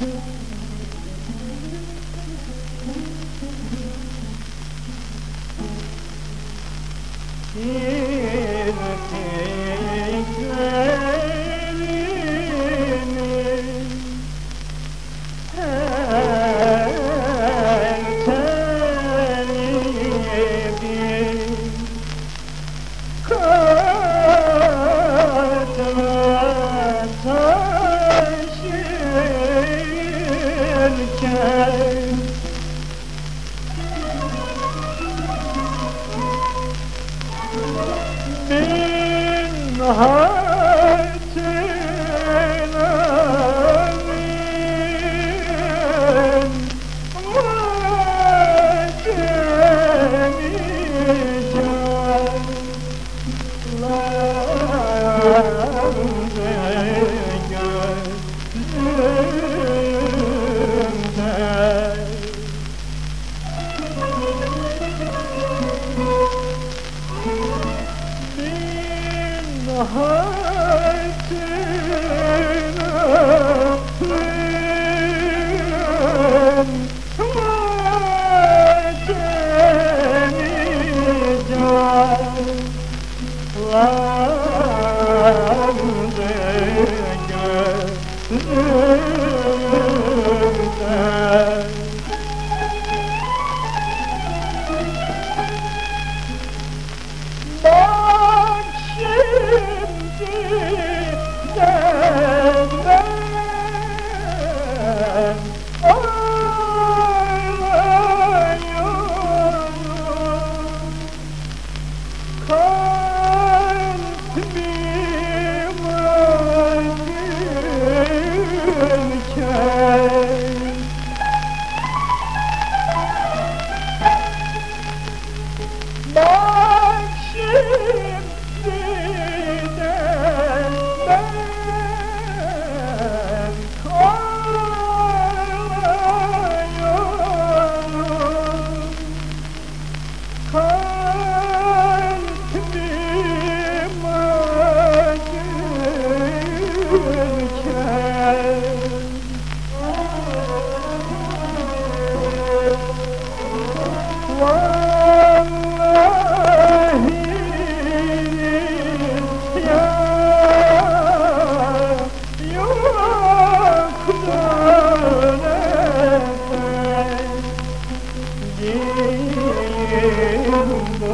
Mm-hmm. Taşırken Bin hatına Oh hand. Sevdim bu